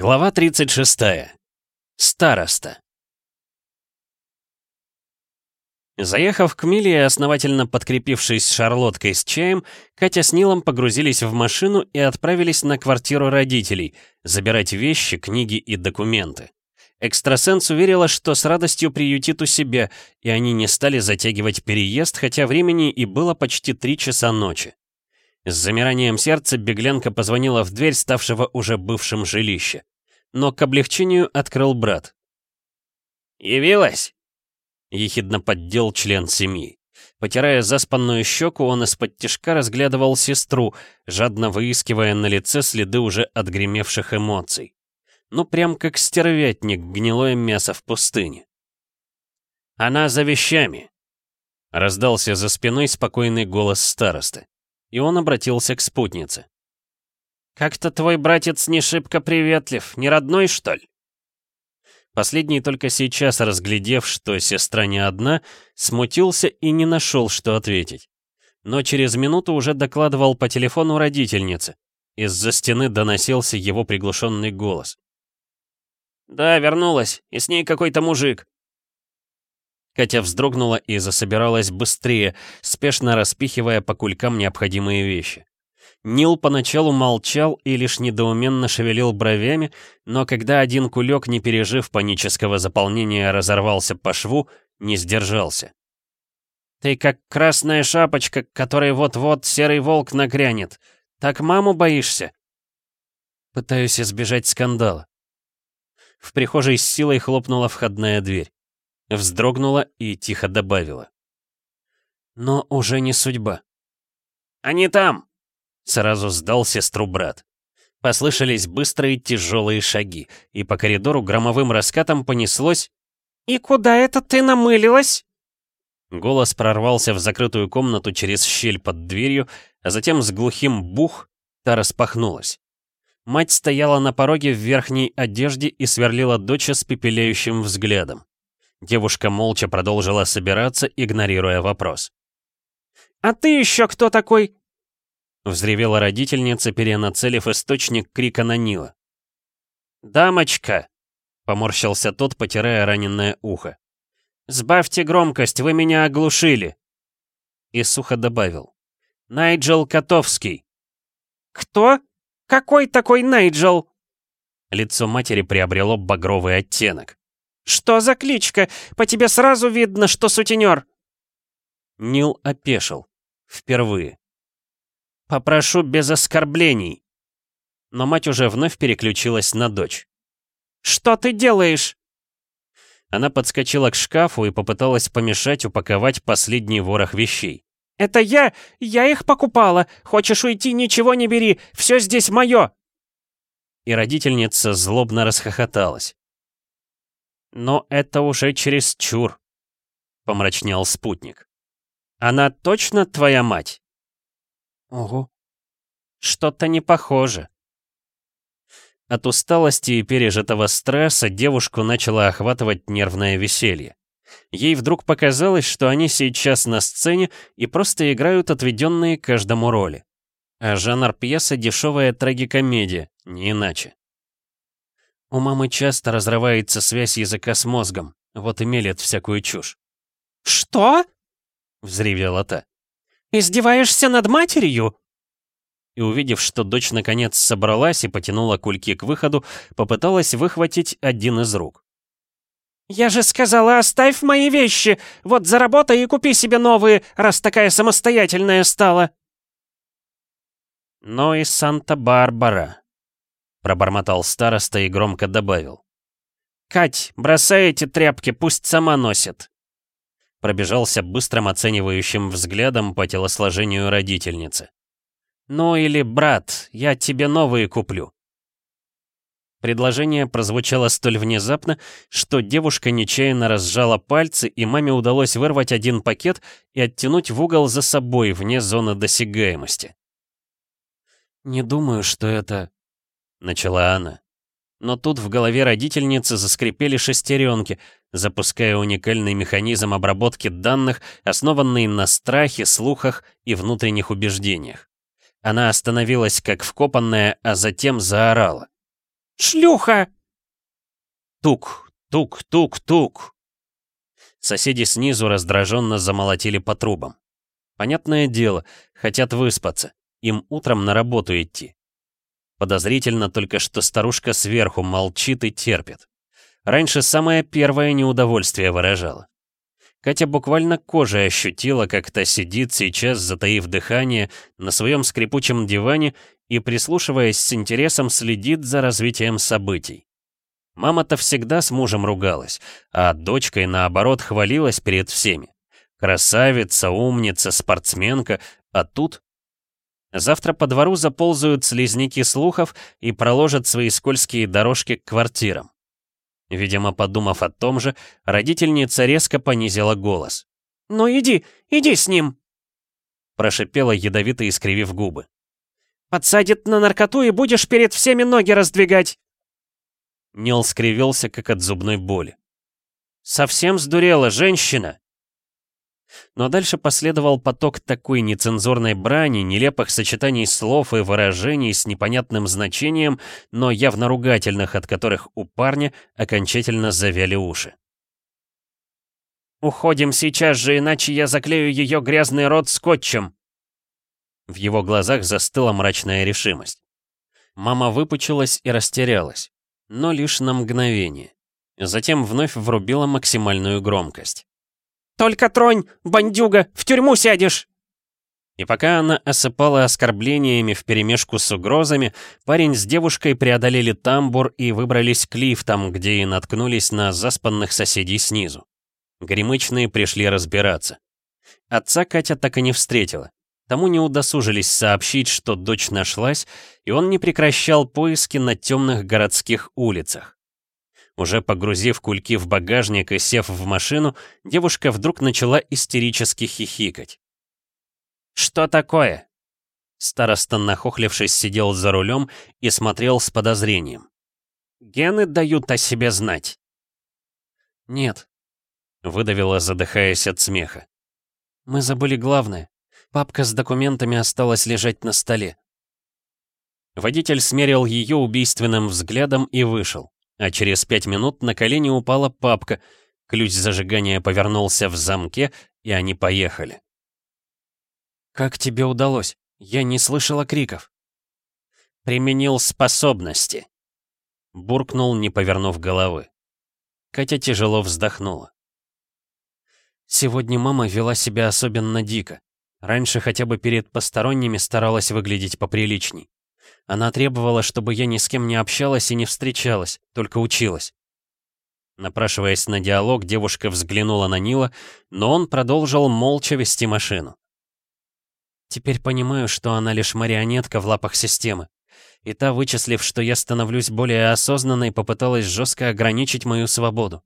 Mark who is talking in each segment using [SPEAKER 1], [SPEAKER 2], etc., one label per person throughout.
[SPEAKER 1] Глава 36. Староста. Заехав к Миле и основательно подкрепившись шарлоткой с чаем, Катя с Нилом погрузились в машину и отправились на квартиру родителей, забирать вещи, книги и документы. Экстрасенс уверила, что с радостью приютит у себя, и они не стали затягивать переезд, хотя времени и было почти три часа ночи. С замиранием сердца Бегленко позвонила в дверь ставшего уже бывшим жилища. Но к облегчению открыл брат. «Явилась?» — ехидно поддел член семьи. Потирая заспанную щеку, он из-под тишка разглядывал сестру, жадно выискивая на лице следы уже отгремевших эмоций. Ну, прям как стервятник, гнилое мясо в пустыне. «Она за вещами!» — раздался за спиной спокойный голос старосты и он обратился к спутнице. «Как-то твой братец не шибко приветлив, не родной, что ли?» Последний только сейчас, разглядев, что сестра не одна, смутился и не нашел, что ответить. Но через минуту уже докладывал по телефону родительнице. Из-за стены доносился его приглушенный голос. «Да, вернулась, и с ней какой-то мужик. Катя вздрогнула и засобиралась быстрее, спешно распихивая по кулькам необходимые вещи. Нил поначалу молчал и лишь недоуменно шевелил бровями, но когда один кулек, не пережив панического заполнения, разорвался по шву, не сдержался. «Ты как красная шапочка, которой вот-вот серый волк нагрянет. Так маму боишься?» Пытаюсь избежать скандала. В прихожей с силой хлопнула входная дверь. Вздрогнула и тихо добавила. Но уже не судьба. «Они там!» Сразу сдал сестру брат. Послышались быстрые тяжелые шаги, и по коридору громовым раскатом понеслось «И куда это ты намылилась?» Голос прорвался в закрытую комнату через щель под дверью, а затем с глухим бух та распахнулась. Мать стояла на пороге в верхней одежде и сверлила дочь с пепеляющим взглядом. Девушка молча продолжила собираться, игнорируя вопрос. «А ты еще кто такой?» Взревела родительница, перенацелив источник крика на Нила. «Дамочка!» — поморщился тот, потирая раненое ухо. «Сбавьте громкость, вы меня оглушили!» И сухо добавил. «Найджел Котовский!» «Кто? Какой такой Найджел?» Лицо матери приобрело багровый оттенок. «Что за кличка? По тебе сразу видно, что сутенер!» Нил опешил. Впервые. «Попрошу без оскорблений!» Но мать уже вновь переключилась на дочь. «Что ты делаешь?» Она подскочила к шкафу и попыталась помешать упаковать последний ворох вещей. «Это я! Я их покупала! Хочешь уйти, ничего не бери! Все здесь мое!» И родительница злобно расхохоталась. «Но это уже чересчур», — помрачнел спутник. «Она точно твоя мать?» «Ого». «Что-то не похоже». От усталости и пережитого стресса девушку начало охватывать нервное веселье. Ей вдруг показалось, что они сейчас на сцене и просто играют отведенные каждому роли. А жанр пьесы — дешевая трагикомедия, не иначе. У мамы часто разрывается связь языка с мозгом, вот и мелет всякую чушь. «Что?» — взревела та. «Издеваешься над матерью?» И увидев, что дочь наконец собралась и потянула кульки к выходу, попыталась выхватить один из рук. «Я же сказала, оставь мои вещи! Вот заработай и купи себе новые, раз такая самостоятельная стала!» «Ну и Санта-Барбара», Пробормотал староста и громко добавил. «Кать, бросай эти тряпки, пусть сама носит!» Пробежался быстрым оценивающим взглядом по телосложению родительницы. «Ну или, брат, я тебе новые куплю». Предложение прозвучало столь внезапно, что девушка нечаянно разжала пальцы, и маме удалось вырвать один пакет и оттянуть в угол за собой, вне зоны досягаемости. «Не думаю, что это...» — начала она. Но тут в голове родительницы заскрипели шестеренки, запуская уникальный механизм обработки данных, основанный на страхе, слухах и внутренних убеждениях. Она остановилась как вкопанная, а затем заорала.
[SPEAKER 2] Шлюха!»
[SPEAKER 1] Тук, тук, тук, тук. Соседи снизу раздраженно замолотили по трубам. Понятное дело, хотят выспаться. Им утром на работу идти. Подозрительно только, что старушка сверху молчит и терпит. Раньше самое первое неудовольствие выражала. Катя буквально кожей ощутила, как та сидит сейчас, затаив дыхание, на своем скрипучем диване и, прислушиваясь с интересом, следит за развитием событий. Мама-то всегда с мужем ругалась, а дочкой, наоборот, хвалилась перед всеми. Красавица, умница, спортсменка, а тут... Завтра по двору заползают слизняки слухов и проложат свои скользкие дорожки к квартирам. Видимо, подумав о том же, родительница резко понизила голос.
[SPEAKER 2] «Ну иди, иди с ним!»
[SPEAKER 1] Прошипела ядовито искривив губы.
[SPEAKER 2] «Подсадит на наркоту и будешь перед всеми ноги раздвигать!»
[SPEAKER 1] Нил скривился, как от зубной боли. «Совсем сдурела женщина!» Но дальше последовал поток такой нецензурной брани, нелепых сочетаний слов и выражений с непонятным значением, но явно ругательных, от которых у парня окончательно завяли уши.
[SPEAKER 2] «Уходим сейчас же, иначе я заклею ее грязный рот скотчем!»
[SPEAKER 1] В его глазах застыла мрачная решимость. Мама выпучилась и растерялась, но лишь на мгновение. Затем вновь врубила максимальную громкость.
[SPEAKER 2] «Только тронь, бандюга, в тюрьму сядешь!»
[SPEAKER 1] И пока она осыпала оскорблениями вперемешку с угрозами, парень с девушкой преодолели тамбур и выбрались к лифтам, где и наткнулись на заспанных соседей снизу. Гремычные пришли разбираться. Отца Катя так и не встретила. Тому не удосужились сообщить, что дочь нашлась, и он не прекращал поиски на темных городских улицах. Уже погрузив кульки в багажник и сев в машину, девушка вдруг начала истерически хихикать.
[SPEAKER 2] «Что такое?»
[SPEAKER 1] Староста, нахохлившись, сидел за рулем и смотрел с подозрением.
[SPEAKER 2] «Гены дают о себе знать».
[SPEAKER 3] «Нет», —
[SPEAKER 1] выдавила, задыхаясь от смеха.
[SPEAKER 3] «Мы забыли главное. Папка с документами осталась лежать на столе».
[SPEAKER 1] Водитель смерил ее убийственным взглядом и вышел. А через пять минут на колени упала папка, ключ зажигания повернулся в замке, и они поехали.
[SPEAKER 3] «Как тебе удалось? Я не слышала криков».
[SPEAKER 1] «Применил способности», — буркнул, не повернув головы. Катя тяжело вздохнула.
[SPEAKER 3] Сегодня мама вела себя особенно дико. Раньше хотя бы перед посторонними старалась выглядеть поприличней. Она требовала, чтобы я ни с кем не общалась и не встречалась, только училась.
[SPEAKER 1] Напрашиваясь на диалог, девушка взглянула на Нила, но он продолжил молча вести машину.
[SPEAKER 3] Теперь понимаю, что она лишь марионетка в лапах системы. И та, вычислив, что я становлюсь более осознанной, попыталась жестко ограничить мою свободу.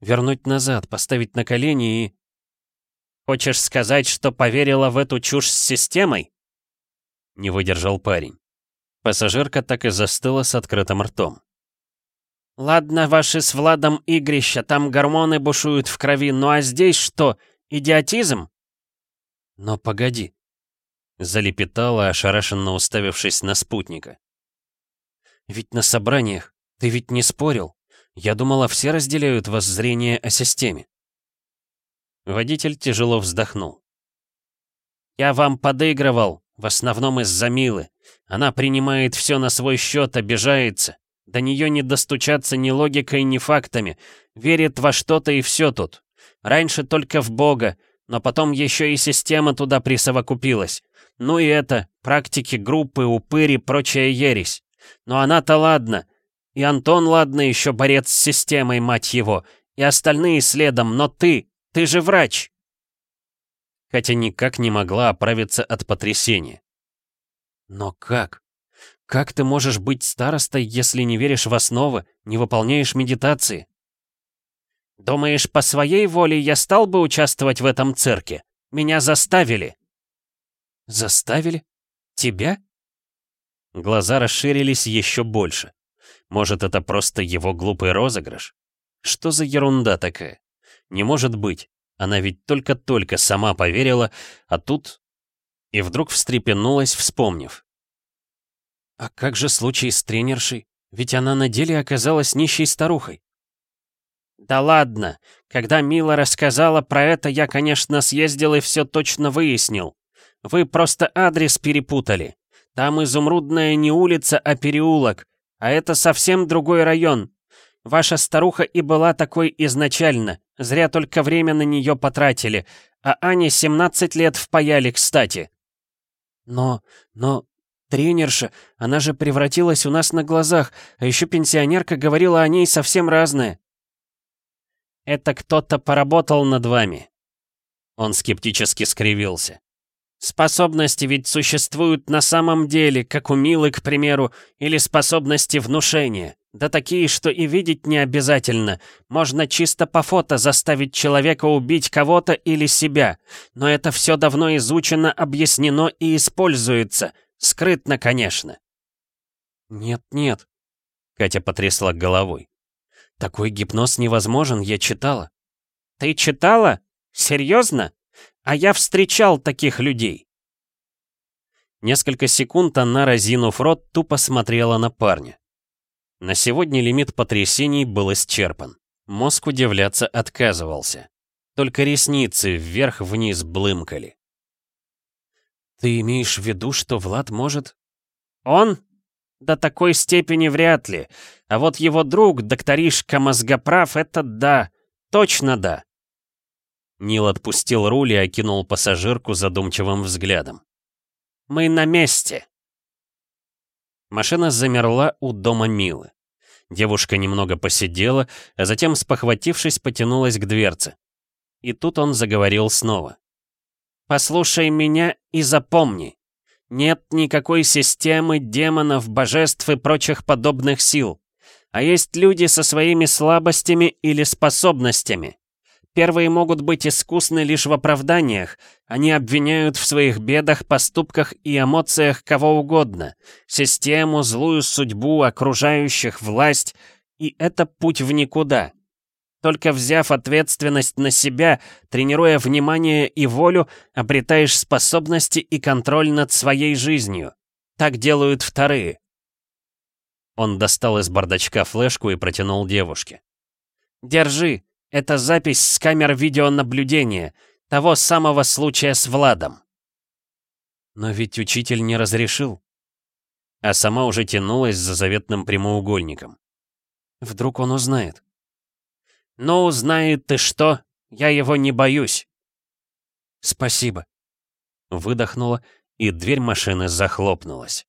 [SPEAKER 3] Вернуть назад, поставить на колени и...
[SPEAKER 2] «Хочешь сказать, что поверила в эту чушь с системой?»
[SPEAKER 1] Не выдержал парень. Пассажирка так и застыла с открытым ртом.
[SPEAKER 2] «Ладно, ваши с Владом игрища, там гормоны бушуют в крови, ну а здесь что, идиотизм?»
[SPEAKER 3] «Но погоди», —
[SPEAKER 1] залепетала, ошарашенно уставившись на спутника.
[SPEAKER 3] «Ведь на собраниях ты ведь не спорил. Я думала, все разделяют воззрение о системе».
[SPEAKER 1] Водитель тяжело вздохнул.
[SPEAKER 2] «Я вам подыгрывал, в основном из-за Милы. Она принимает все на свой счет, обижается. До нее не достучаться ни логикой, ни фактами. Верит во что-то и все тут. Раньше только в Бога, но потом еще и система туда присовокупилась. Ну и это, практики, группы, упыри, прочая ересь. Но она-то ладно. И Антон, ладно, еще борец с системой, мать его. И остальные следом, но ты, ты же врач.
[SPEAKER 1] Хотя никак не могла оправиться от потрясения.
[SPEAKER 3] Но как? Как ты можешь быть старостой, если не веришь в основы, не выполняешь медитации?
[SPEAKER 2] Думаешь, по своей воле я стал бы участвовать в этом цирке? Меня заставили.
[SPEAKER 3] Заставили? Тебя?
[SPEAKER 1] Глаза расширились еще больше. Может, это просто его глупый розыгрыш? Что за ерунда такая? Не может быть. Она ведь только-только сама поверила, а тут и вдруг встрепенулась, вспомнив.
[SPEAKER 3] «А как же случай с тренершей? Ведь она на деле оказалась нищей старухой.
[SPEAKER 2] «Да ладно! Когда Мила рассказала про это, я, конечно, съездил и все точно выяснил. Вы просто адрес перепутали. Там изумрудная не улица, а переулок. А это совсем другой район. Ваша старуха и была такой изначально. Зря только время на нее потратили. А Ане 17 лет впаяли, кстати.
[SPEAKER 3] Но, но, тренерша, она же превратилась у нас на глазах, а еще пенсионерка говорила о ней совсем разное.
[SPEAKER 2] Это кто-то поработал над вами. Он скептически скривился. Способности ведь существуют на самом деле, как у Милы, к примеру, или способности внушения. Да такие, что и видеть не обязательно. Можно чисто по фото заставить человека убить кого-то или себя. Но это все давно изучено, объяснено и используется. Скрытно, конечно.
[SPEAKER 3] «Нет, нет», — Катя потрясла головой. «Такой гипноз невозможен, я читала».
[SPEAKER 2] «Ты читала? Серьезно?» А я встречал таких людей.
[SPEAKER 1] Несколько секунд она, разинув рот, тупо смотрела на парня. На сегодня лимит потрясений был исчерпан. Мозг удивляться отказывался. Только ресницы вверх-вниз блымкали.
[SPEAKER 3] «Ты имеешь в виду, что Влад может...»
[SPEAKER 2] «Он? До такой степени вряд ли. А вот его друг, докторишка Мозгоправ, это да. Точно да.
[SPEAKER 1] Нил отпустил руль и окинул пассажирку задумчивым взглядом.
[SPEAKER 2] «Мы на месте!»
[SPEAKER 1] Машина замерла у дома Милы. Девушка немного посидела, а затем, спохватившись, потянулась к дверце. И тут он заговорил снова.
[SPEAKER 2] «Послушай меня и запомни. Нет никакой системы демонов, божеств и прочих подобных сил. А есть люди со своими слабостями или способностями. Первые могут быть искусны лишь в оправданиях. Они обвиняют в своих бедах, поступках и эмоциях кого угодно. Систему, злую судьбу, окружающих, власть. И это путь в никуда. Только взяв ответственность на себя, тренируя внимание и волю, обретаешь способности и контроль над своей жизнью. Так делают вторые.
[SPEAKER 1] Он достал из бардачка флешку и протянул девушке.
[SPEAKER 2] «Держи, это запись с камер видеонаблюдения, того самого случая с Владом.
[SPEAKER 3] Но ведь учитель не разрешил.
[SPEAKER 1] А сама уже тянулась за заветным прямоугольником.
[SPEAKER 3] Вдруг он узнает.
[SPEAKER 2] Ну, узнает ты что? Я его не боюсь.
[SPEAKER 3] Спасибо.
[SPEAKER 1] Выдохнула, и дверь машины захлопнулась.